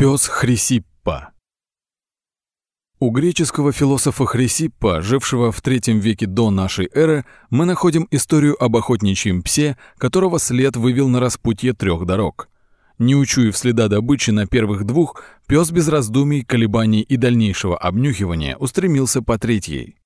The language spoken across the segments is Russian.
Пес Хрисиппа У греческого философа Хрисиппа, жившего в третьем веке до нашей эры, мы находим историю об охотничьем псе, которого след вывел на распутье трех дорог. Не учуяв следа добычи на первых двух, пес без раздумий, колебаний и дальнейшего обнюхивания устремился по третьей.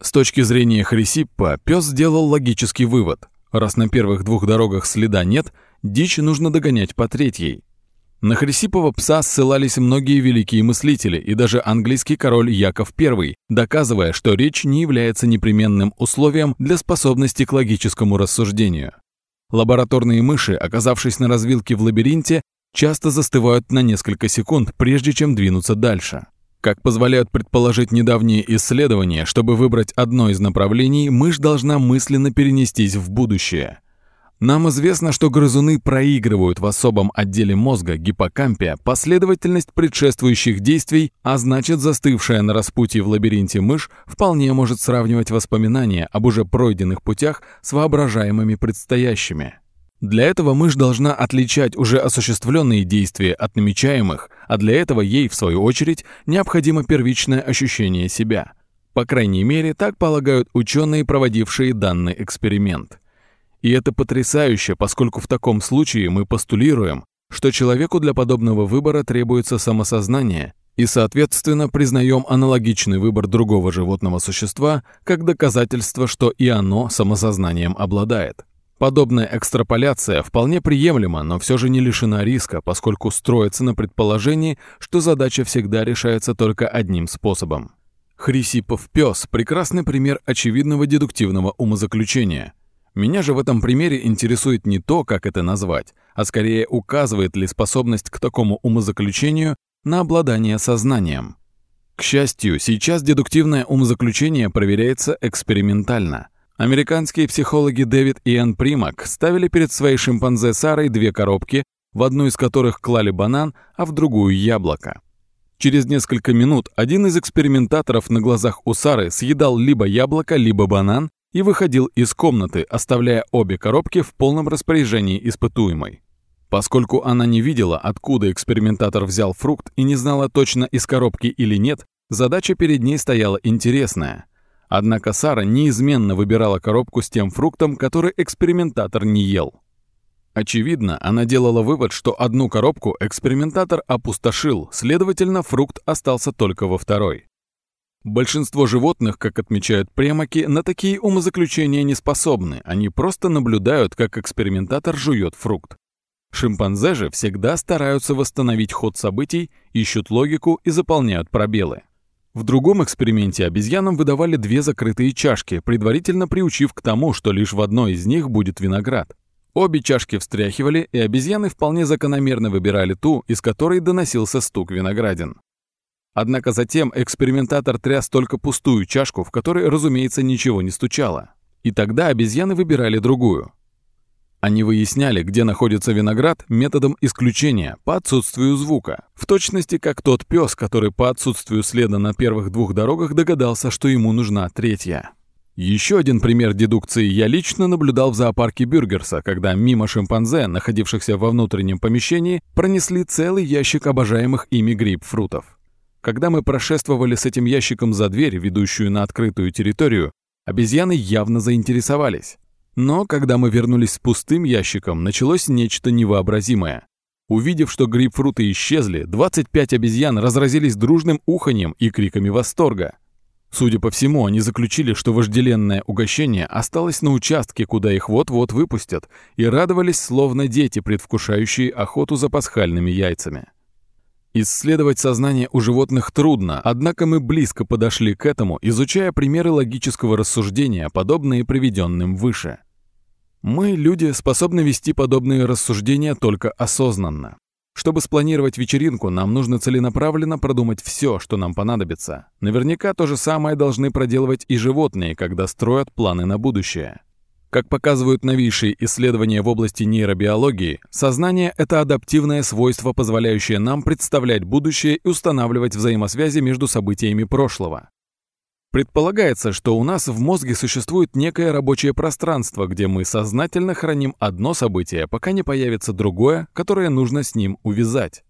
С точки зрения Хрисиппа, пес сделал логический вывод. Раз на первых двух дорогах следа нет, дичь нужно догонять по третьей. На Хрисипова пса ссылались многие великие мыслители и даже английский король Яков I, доказывая, что речь не является непременным условием для способности к логическому рассуждению. Лабораторные мыши, оказавшись на развилке в лабиринте, часто застывают на несколько секунд, прежде чем двинуться дальше. Как позволяют предположить недавние исследования, чтобы выбрать одно из направлений, мышь должна мысленно перенестись в будущее – нам известно, что грызуны проигрывают в особом отделе мозга, гиппокампе, последовательность предшествующих действий, а значит застывшая на распутье в лабиринте мышь вполне может сравнивать воспоминания об уже пройденных путях с воображаемыми предстоящими. Для этого мышь должна отличать уже осуществленные действия от намечаемых, а для этого ей, в свою очередь, необходимо первичное ощущение себя. По крайней мере, так полагают ученые, проводившие данный эксперимент. И это потрясающе, поскольку в таком случае мы постулируем, что человеку для подобного выбора требуется самосознание, и, соответственно, признаем аналогичный выбор другого животного существа как доказательство, что и оно самосознанием обладает. Подобная экстраполяция вполне приемлема, но все же не лишена риска, поскольку строится на предположении, что задача всегда решается только одним способом. Хрисипов пес – прекрасный пример очевидного дедуктивного умозаключения – меня же в этом примере интересует не то, как это назвать, а скорее указывает ли способность к такому умозаключению на обладание сознанием. К счастью, сейчас дедуктивное умозаключение проверяется экспериментально. Американские психологи Дэвид и Энн Примак ставили перед своей шимпанзе Сарой две коробки, в одну из которых клали банан, а в другую яблоко. Через несколько минут один из экспериментаторов на глазах у Сары съедал либо яблоко, либо банан, и выходил из комнаты, оставляя обе коробки в полном распоряжении испытуемой. Поскольку она не видела, откуда экспериментатор взял фрукт и не знала точно, из коробки или нет, задача перед ней стояла интересная. Однако Сара неизменно выбирала коробку с тем фруктом, который экспериментатор не ел. Очевидно, она делала вывод, что одну коробку экспериментатор опустошил, следовательно, фрукт остался только во второй. Большинство животных, как отмечают премаки, на такие умозаключения не способны, они просто наблюдают, как экспериментатор жует фрукт. Шимпанзе же всегда стараются восстановить ход событий, ищут логику и заполняют пробелы. В другом эксперименте обезьянам выдавали две закрытые чашки, предварительно приучив к тому, что лишь в одной из них будет виноград. Обе чашки встряхивали, и обезьяны вполне закономерно выбирали ту, из которой доносился стук виноградин. Однако затем экспериментатор тряс только пустую чашку, в которой, разумеется, ничего не стучало. И тогда обезьяны выбирали другую. Они выясняли, где находится виноград, методом исключения, по отсутствию звука. В точности, как тот пес, который по отсутствию следа на первых двух дорогах догадался, что ему нужна третья. Еще один пример дедукции я лично наблюдал в зоопарке Бюргерса, когда мимо шимпанзе, находившихся во внутреннем помещении, пронесли целый ящик обожаемых ими грейпфрутов. Когда мы прошествовали с этим ящиком за дверь, ведущую на открытую территорию, обезьяны явно заинтересовались. Но когда мы вернулись с пустым ящиком, началось нечто невообразимое. Увидев, что грейпфруты исчезли, 25 обезьян разразились дружным уханьем и криками восторга. Судя по всему, они заключили, что вожделенное угощение осталось на участке, куда их вот-вот выпустят, и радовались, словно дети, предвкушающие охоту за пасхальными яйцами. Исследовать сознание у животных трудно, однако мы близко подошли к этому, изучая примеры логического рассуждения, подобные приведенным выше. Мы, люди, способны вести подобные рассуждения только осознанно. Чтобы спланировать вечеринку, нам нужно целенаправленно продумать все, что нам понадобится. Наверняка то же самое должны проделывать и животные, когда строят планы на будущее. Как показывают новейшие исследования в области нейробиологии, сознание — это адаптивное свойство, позволяющее нам представлять будущее и устанавливать взаимосвязи между событиями прошлого. Предполагается, что у нас в мозге существует некое рабочее пространство, где мы сознательно храним одно событие, пока не появится другое, которое нужно с ним увязать.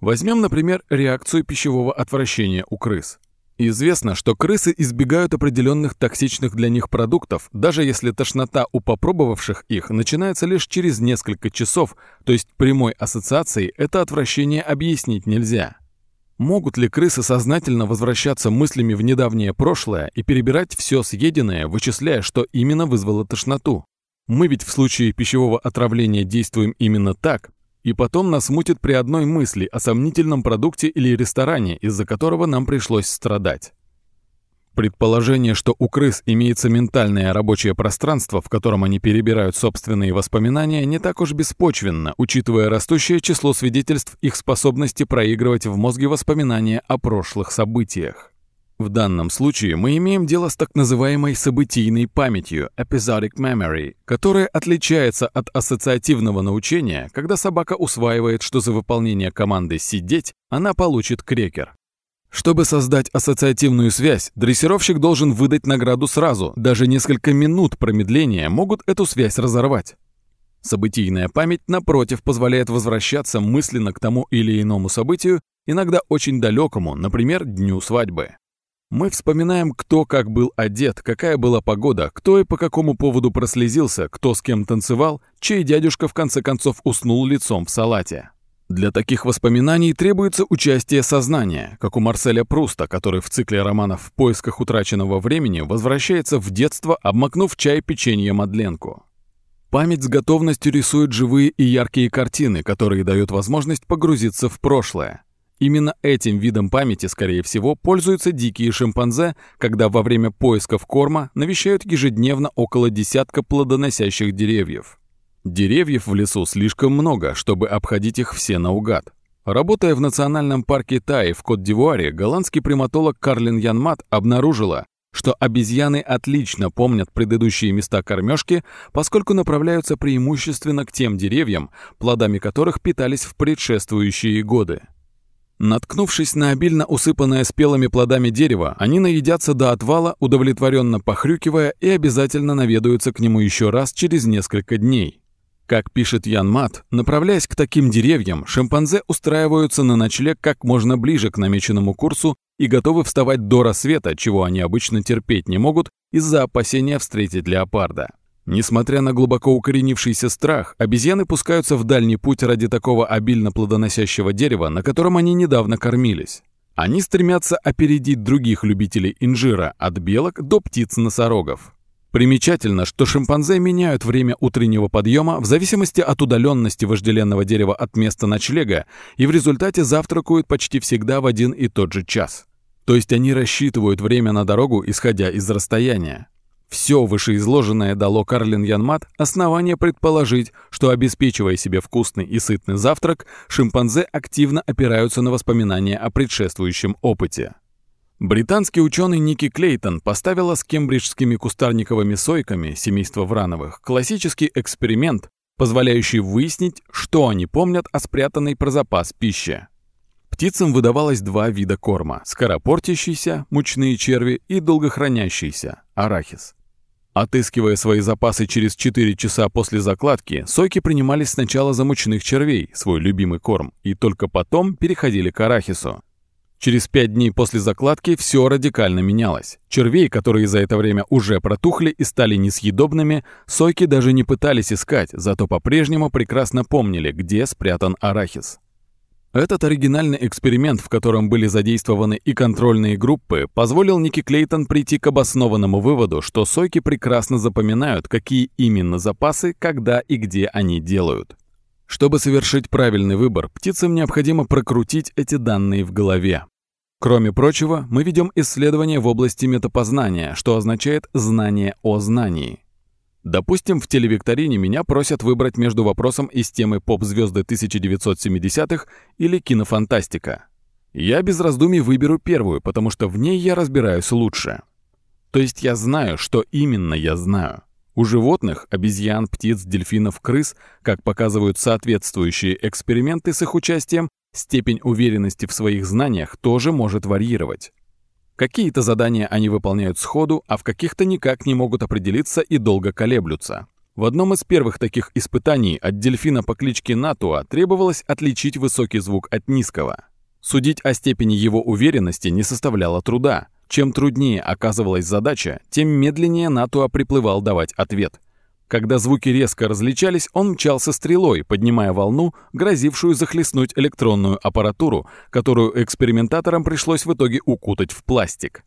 Возьмем, например, реакцию пищевого отвращения у крыс. Известно, что крысы избегают определенных токсичных для них продуктов, даже если тошнота у попробовавших их начинается лишь через несколько часов, то есть прямой ассоциацией это отвращение объяснить нельзя. Могут ли крысы сознательно возвращаться мыслями в недавнее прошлое и перебирать все съеденное, вычисляя, что именно вызвало тошноту? Мы ведь в случае пищевого отравления действуем именно так, и потом нас мутит при одной мысли о сомнительном продукте или ресторане, из-за которого нам пришлось страдать. Предположение, что у крыс имеется ментальное рабочее пространство, в котором они перебирают собственные воспоминания, не так уж беспочвенно, учитывая растущее число свидетельств их способности проигрывать в мозге воспоминания о прошлых событиях. В данном случае мы имеем дело с так называемой событийной памятью, episodic memory, которая отличается от ассоциативного научения, когда собака усваивает, что за выполнение команды «сидеть» она получит крекер. Чтобы создать ассоциативную связь, дрессировщик должен выдать награду сразу, даже несколько минут промедления могут эту связь разорвать. Событийная память, напротив, позволяет возвращаться мысленно к тому или иному событию, иногда очень далекому, например, дню свадьбы. Мы вспоминаем, кто как был одет, какая была погода, кто и по какому поводу прослезился, кто с кем танцевал, чей дядюшка в конце концов уснул лицом в салате. Для таких воспоминаний требуется участие сознания, как у Марселя Пруста, который в цикле романов «В поисках утраченного времени» возвращается в детство, обмакнув чай печенье Мадленку. Память с готовностью рисует живые и яркие картины, которые дают возможность погрузиться в прошлое. Именно этим видом памяти, скорее всего, пользуются дикие шимпанзе, когда во время поисков корма навещают ежедневно около десятка плодоносящих деревьев. Деревьев в лесу слишком много, чтобы обходить их все наугад. Работая в национальном парке Таи в Кот-д'Ивуаре, голландский приматолог Карлин Янмат обнаружила, что обезьяны отлично помнят предыдущие места кормежки, поскольку направляются преимущественно к тем деревьям, плодами которых питались в предшествующие годы. Наткнувшись на обильно усыпанное спелыми плодами дерево, они наедятся до отвала, удовлетворенно похрюкивая и обязательно наведаются к нему еще раз через несколько дней. Как пишет Ян Мат, направляясь к таким деревьям, шимпанзе устраиваются на ночлег как можно ближе к намеченному курсу и готовы вставать до рассвета, чего они обычно терпеть не могут из-за опасения встретить леопарда. Несмотря на глубоко укоренившийся страх, обезьяны пускаются в дальний путь ради такого обильно плодоносящего дерева, на котором они недавно кормились. Они стремятся опередить других любителей инжира, от белок до птиц-носорогов. Примечательно, что шимпанзе меняют время утреннего подъема в зависимости от удаленности вожделенного дерева от места ночлега и в результате завтракают почти всегда в один и тот же час. То есть они рассчитывают время на дорогу, исходя из расстояния. Все вышеизложенное дало Карлин Янмат основание предположить, что, обеспечивая себе вкусный и сытный завтрак, шимпанзе активно опираются на воспоминания о предшествующем опыте. Британский ученый Ники Клейтон поставила с кембриджскими кустарниковыми сойками семейства Врановых классический эксперимент, позволяющий выяснить, что они помнят о спрятанной про запас пищи. Птицам выдавалось два вида корма – скоропортящийся, мучные черви и долгохранящийся – арахис. Отыскивая свои запасы через 4 часа после закладки, сойки принимались сначала за мучных червей, свой любимый корм, и только потом переходили к арахису. Через 5 дней после закладки все радикально менялось. Червей, которые за это время уже протухли и стали несъедобными, сойки даже не пытались искать, зато по-прежнему прекрасно помнили, где спрятан арахис. Этот оригинальный эксперимент, в котором были задействованы и контрольные группы, позволил Ники Клейтон прийти к обоснованному выводу, что сойки прекрасно запоминают, какие именно запасы, когда и где они делают. Чтобы совершить правильный выбор, птицам необходимо прокрутить эти данные в голове. Кроме прочего, мы ведем исследования в области метапознания, что означает «знание о знании». Допустим, в телевикторине меня просят выбрать между вопросом из темы поп-звезды 1970-х или кинофантастика. Я без раздумий выберу первую, потому что в ней я разбираюсь лучше. То есть я знаю, что именно я знаю. У животных, обезьян, птиц, дельфинов, крыс, как показывают соответствующие эксперименты с их участием, степень уверенности в своих знаниях тоже может варьировать. Какие-то задания они выполняют сходу, а в каких-то никак не могут определиться и долго колеблются. В одном из первых таких испытаний от дельфина по кличке Натуа требовалось отличить высокий звук от низкого. Судить о степени его уверенности не составляло труда. Чем труднее оказывалась задача, тем медленнее Натуа приплывал давать ответ. Когда звуки резко различались, он мчался стрелой, поднимая волну, грозившую захлестнуть электронную аппаратуру, которую экспериментаторам пришлось в итоге укутать в пластик.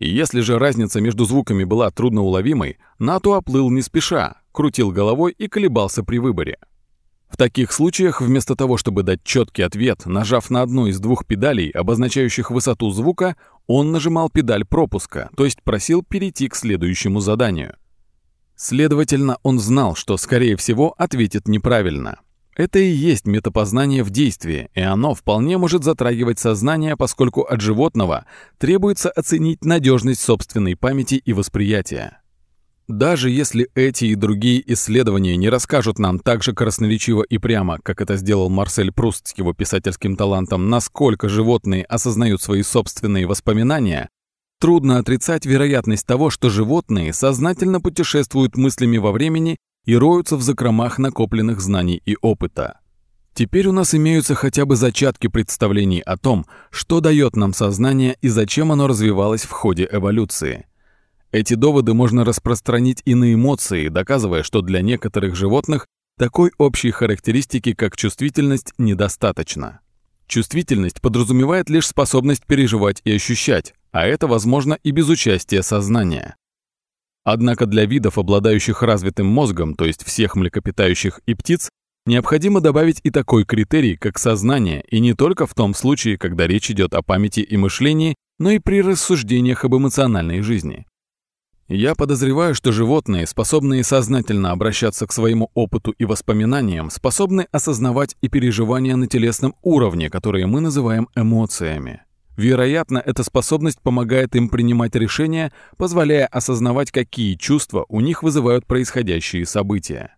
И если же разница между звуками была трудноуловимой, НАТО оплыл не спеша, крутил головой и колебался при выборе. В таких случаях, вместо того, чтобы дать четкий ответ, нажав на одну из двух педалей, обозначающих высоту звука, он нажимал педаль пропуска, то есть просил перейти к следующему заданию. Следовательно, он знал, что, скорее всего, ответит неправильно. Это и есть метапознание в действии, и оно вполне может затрагивать сознание, поскольку от животного требуется оценить надежность собственной памяти и восприятия. Даже если эти и другие исследования не расскажут нам так же красноречиво и прямо, как это сделал Марсель Пруст с его писательским талантом, насколько животные осознают свои собственные воспоминания, трудно отрицать вероятность того, что животные сознательно путешествуют мыслями во времени и роются в закромах накопленных знаний и опыта. Теперь у нас имеются хотя бы зачатки представлений о том, что дает нам сознание и зачем оно развивалось в ходе эволюции. Эти доводы можно распространить и на эмоции, доказывая, что для некоторых животных такой общей характеристики, как чувствительность, недостаточно. Чувствительность подразумевает лишь способность переживать и ощущать, а это возможно и без участия сознания. Однако для видов, обладающих развитым мозгом, то есть всех млекопитающих и птиц, необходимо добавить и такой критерий, как сознание, и не только в том случае, когда речь идет о памяти и мышлении, но и при рассуждениях об эмоциональной жизни. Я подозреваю, что животные, способные сознательно обращаться к своему опыту и воспоминаниям, способны осознавать и переживания на телесном уровне, которые мы называем эмоциями. Вероятно, эта способность помогает им принимать решения, позволяя осознавать, какие чувства у них вызывают происходящие события.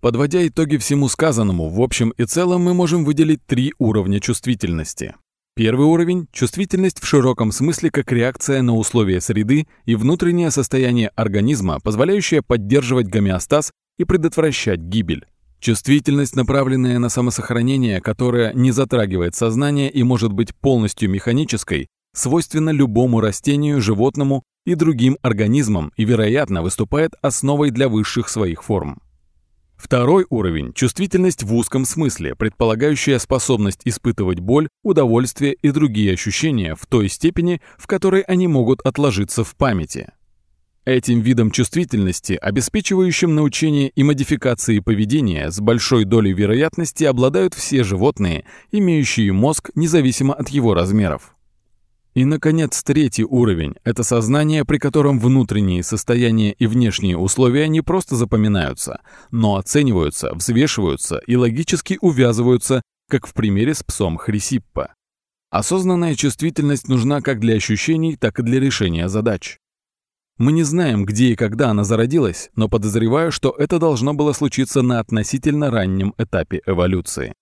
Подводя итоги всему сказанному, в общем и целом мы можем выделить три уровня чувствительности. Первый уровень – чувствительность в широком смысле как реакция на условия среды и внутреннее состояние организма, позволяющее поддерживать гомеостаз и предотвращать гибель. Чувствительность, направленная на самосохранение, которая не затрагивает сознание и может быть полностью механической, свойственна любому растению, животному и другим организмам и, вероятно, выступает основой для высших своих форм. Второй уровень – чувствительность в узком смысле, предполагающая способность испытывать боль, удовольствие и другие ощущения в той степени, в которой они могут отложиться в памяти. Этим видом чувствительности, обеспечивающим научение и модификации поведения, с большой долей вероятности обладают все животные, имеющие мозг независимо от его размеров. И, наконец, третий уровень – это сознание, при котором внутренние состояния и внешние условия не просто запоминаются, но оцениваются, взвешиваются и логически увязываются, как в примере с псом Хрисиппа. Осознанная чувствительность нужна как для ощущений, так и для решения задач. Мы не знаем, где и когда она зародилась, но подозреваю, что это должно было случиться на относительно раннем этапе эволюции.